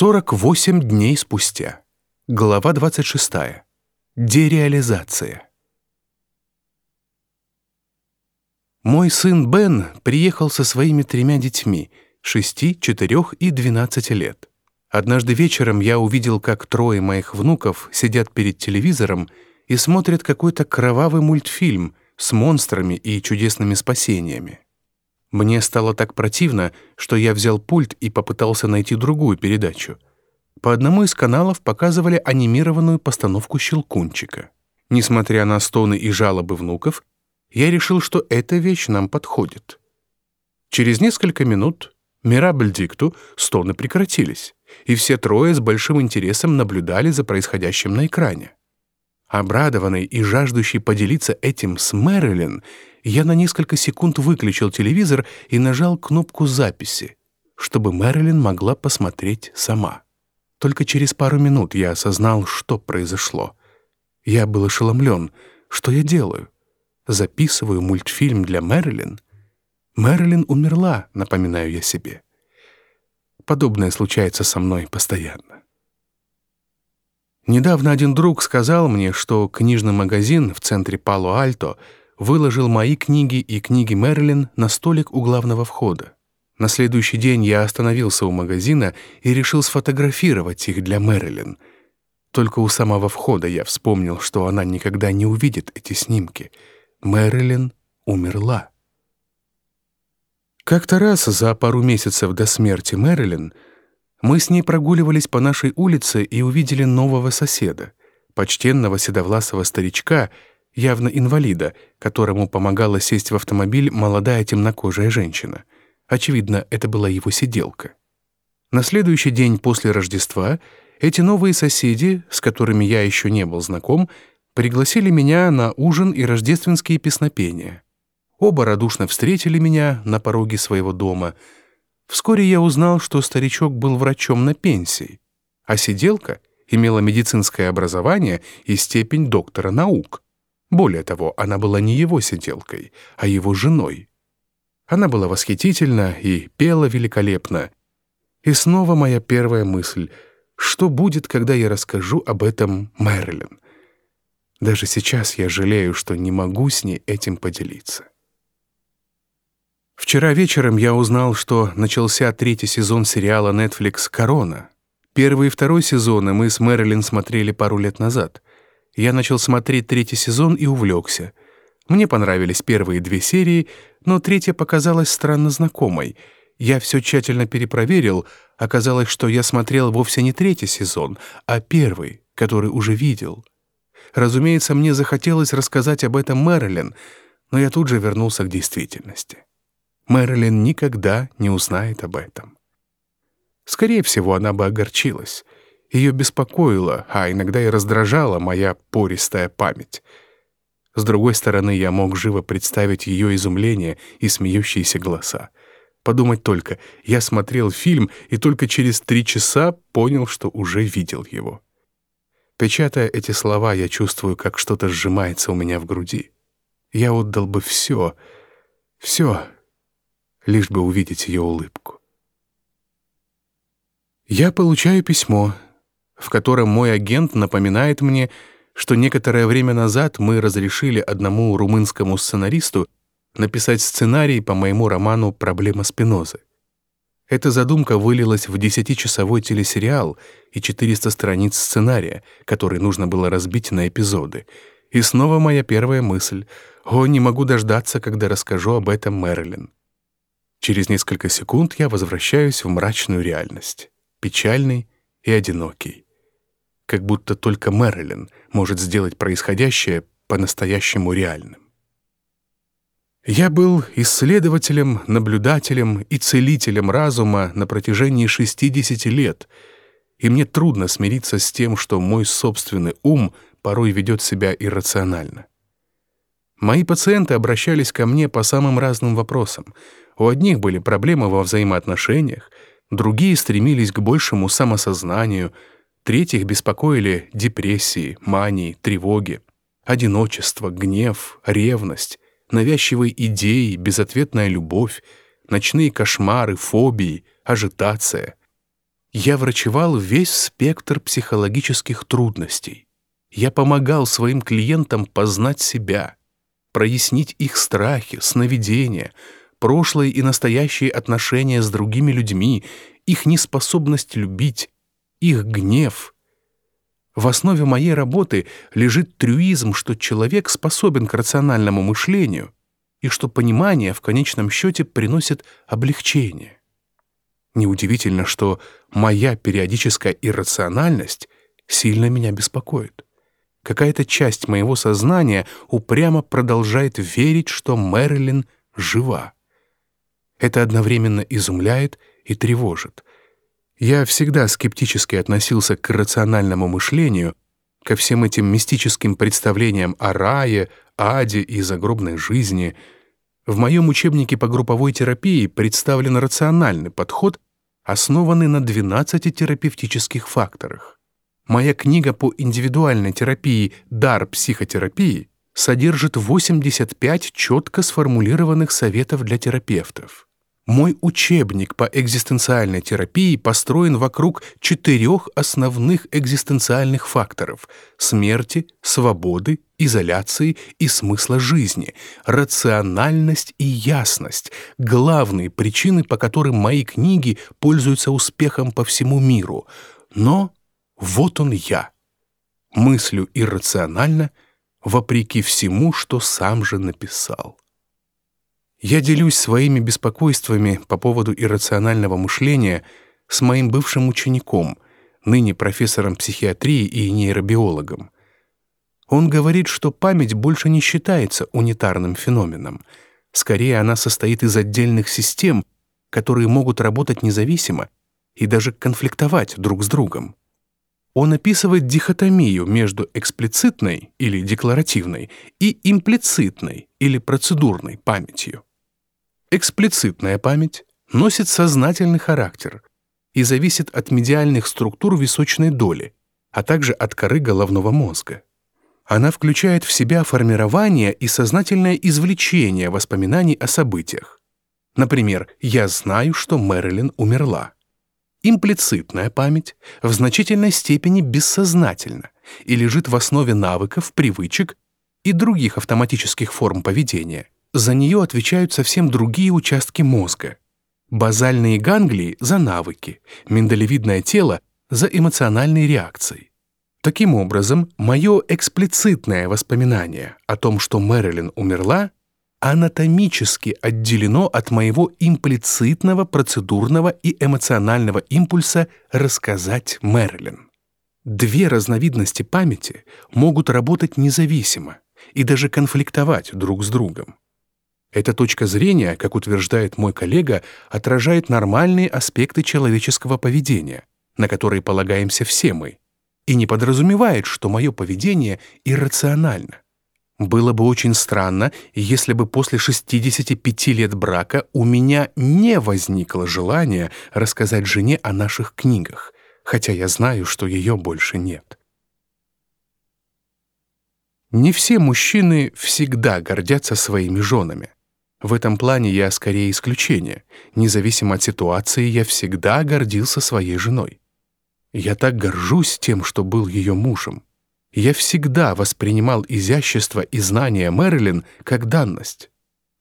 48 дней спустя. Глава 26. Дереализация. Мой сын Бен приехал со своими тремя детьми — 6, 4 и 12 лет. Однажды вечером я увидел, как трое моих внуков сидят перед телевизором и смотрят какой-то кровавый мультфильм с монстрами и чудесными спасениями. Мне стало так противно, что я взял пульт и попытался найти другую передачу. По одному из каналов показывали анимированную постановку «Щелкунчика». Несмотря на стоны и жалобы внуков, я решил, что эта вещь нам подходит. Через несколько минут Мирабль Дикту стоны прекратились, и все трое с большим интересом наблюдали за происходящим на экране. Обрадованный и жаждущий поделиться этим с Мэрилин, я на несколько секунд выключил телевизор и нажал кнопку записи, чтобы Мэрилин могла посмотреть сама. Только через пару минут я осознал, что произошло. Я был ошеломлен. Что я делаю? Записываю мультфильм для Мэрилин? Мэрилин умерла, напоминаю я себе. Подобное случается со мной постоянно. Недавно один друг сказал мне, что книжный магазин в центре Пало-Альто выложил мои книги и книги Мерлин на столик у главного входа. На следующий день я остановился у магазина и решил сфотографировать их для Мэрилин. Только у самого входа я вспомнил, что она никогда не увидит эти снимки. Мэрилин умерла. Как-то раз за пару месяцев до смерти Мэрилин мы с ней прогуливались по нашей улице и увидели нового соседа, почтенного седовласого старичка, явно инвалида, которому помогала сесть в автомобиль молодая темнокожая женщина. Очевидно, это была его сиделка. На следующий день после Рождества эти новые соседи, с которыми я еще не был знаком, пригласили меня на ужин и рождественские песнопения. Оба радушно встретили меня на пороге своего дома — Вскоре я узнал, что старичок был врачом на пенсии, а сиделка имела медицинское образование и степень доктора наук. Более того, она была не его сиделкой, а его женой. Она была восхитительна и пела великолепно. И снова моя первая мысль — что будет, когда я расскажу об этом Мэрилин? Даже сейчас я жалею, что не могу с ней этим поделиться. Вчера вечером я узнал, что начался третий сезон сериала Netflix «Корона». Первый и второй сезоны мы с Мэрилин смотрели пару лет назад. Я начал смотреть третий сезон и увлекся. Мне понравились первые две серии, но третья показалась странно знакомой. Я все тщательно перепроверил, оказалось, что я смотрел вовсе не третий сезон, а первый, который уже видел. Разумеется, мне захотелось рассказать об этом Мэрилин, но я тут же вернулся к действительности. Мэрилин никогда не узнает об этом. Скорее всего, она бы огорчилась. Ее беспокоила, а иногда и раздражала моя пористая память. С другой стороны, я мог живо представить ее изумление и смеющиеся голоса. Подумать только, я смотрел фильм и только через три часа понял, что уже видел его. Печатая эти слова, я чувствую, как что-то сжимается у меня в груди. Я отдал бы все, все, лишь бы увидеть ее улыбку. Я получаю письмо, в котором мой агент напоминает мне, что некоторое время назад мы разрешили одному румынскому сценаристу написать сценарий по моему роману «Проблема Спинозы». Эта задумка вылилась в десятичасовой телесериал и 400 страниц сценария, который нужно было разбить на эпизоды. И снова моя первая мысль — «О, не могу дождаться, когда расскажу об этом Мэрилин». Через несколько секунд я возвращаюсь в мрачную реальность, печальный и одинокий. Как будто только Мэрилин может сделать происходящее по-настоящему реальным. Я был исследователем, наблюдателем и целителем разума на протяжении 60 лет, и мне трудно смириться с тем, что мой собственный ум порой ведет себя иррационально. Мои пациенты обращались ко мне по самым разным вопросам — у одних были проблемы во взаимоотношениях, другие стремились к большему самосознанию, третьих беспокоили депрессии, мании, тревоги, одиночество, гнев, ревность, навязчивые идеи, безответная любовь, ночные кошмары, фобии, ажитация. Я врачевал весь спектр психологических трудностей. Я помогал своим клиентам познать себя, прояснить их страхи, сновидения, прошлые и настоящие отношения с другими людьми, их неспособность любить, их гнев. В основе моей работы лежит трюизм, что человек способен к рациональному мышлению и что понимание в конечном счете приносит облегчение. Неудивительно, что моя периодическая иррациональность сильно меня беспокоит. Какая-то часть моего сознания упрямо продолжает верить, что Мэрилин жива. Это одновременно изумляет и тревожит. Я всегда скептически относился к рациональному мышлению, ко всем этим мистическим представлениям о рае, аде и загробной жизни. В моем учебнике по групповой терапии представлен рациональный подход, основанный на 12 терапевтических факторах. Моя книга по индивидуальной терапии «Дар психотерапии» содержит 85 четко сформулированных советов для терапевтов. Мой учебник по экзистенциальной терапии построен вокруг четырех основных экзистенциальных факторов — смерти, свободы, изоляции и смысла жизни, рациональность и ясность — главные причины, по которым мои книги пользуются успехом по всему миру. Но вот он я. Мыслю иррационально, вопреки всему, что сам же написал. Я делюсь своими беспокойствами по поводу иррационального мышления с моим бывшим учеником, ныне профессором психиатрии и нейробиологом. Он говорит, что память больше не считается унитарным феноменом. Скорее, она состоит из отдельных систем, которые могут работать независимо и даже конфликтовать друг с другом. Он описывает дихотомию между эксплицитной или декларативной и имплицитной или процедурной памятью. Эксплицитная память носит сознательный характер и зависит от медиальных структур височной доли, а также от коры головного мозга. Она включает в себя формирование и сознательное извлечение воспоминаний о событиях. Например, «Я знаю, что Мэрилин умерла». Имплицитная память в значительной степени бессознательна и лежит в основе навыков, привычек и других автоматических форм поведения – за нее отвечают совсем другие участки мозга. Базальные ганглии — за навыки, миндалевидное тело — за эмоциональные реакции. Таким образом, мое эксплицитное воспоминание о том, что Мэрилин умерла, анатомически отделено от моего имплицитного, процедурного и эмоционального импульса рассказать Мэрилин. Две разновидности памяти могут работать независимо и даже конфликтовать друг с другом. Эта точка зрения, как утверждает мой коллега, отражает нормальные аспекты человеческого поведения, на которые полагаемся все мы, и не подразумевает, что мое поведение иррационально. Было бы очень странно, если бы после 65 лет брака у меня не возникло желания рассказать жене о наших книгах, хотя я знаю, что ее больше нет. Не все мужчины всегда гордятся своими женами. В этом плане я скорее исключение. Независимо от ситуации, я всегда гордился своей женой. Я так горжусь тем, что был ее мужем. Я всегда воспринимал изящество и знания Мэрилин как данность.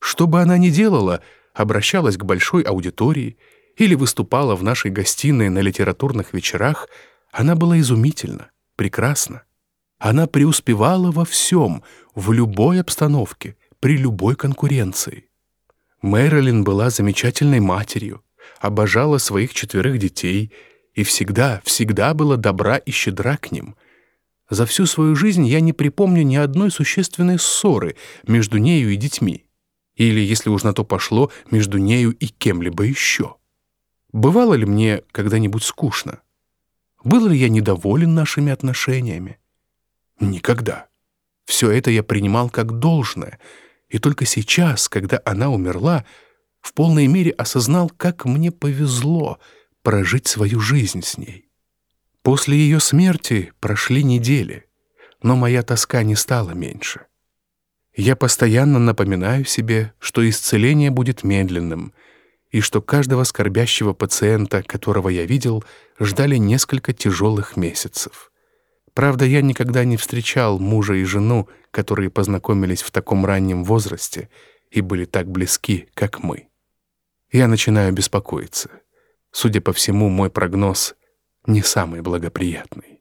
Что бы она ни делала, обращалась к большой аудитории или выступала в нашей гостиной на литературных вечерах, она была изумительна, прекрасна. Она преуспевала во всем, в любой обстановке, при любой конкуренции. Мэрилин была замечательной матерью, обожала своих четверых детей и всегда, всегда была добра и щедра к ним. За всю свою жизнь я не припомню ни одной существенной ссоры между нею и детьми. Или, если уж на то пошло, между нею и кем-либо еще. Бывало ли мне когда-нибудь скучно? Был ли я недоволен нашими отношениями? Никогда. Все это я принимал как должное — и только сейчас, когда она умерла, в полной мере осознал, как мне повезло прожить свою жизнь с ней. После ее смерти прошли недели, но моя тоска не стала меньше. Я постоянно напоминаю себе, что исцеление будет медленным, и что каждого скорбящего пациента, которого я видел, ждали несколько тяжелых месяцев. Правда, я никогда не встречал мужа и жену, которые познакомились в таком раннем возрасте и были так близки, как мы. Я начинаю беспокоиться. Судя по всему, мой прогноз не самый благоприятный.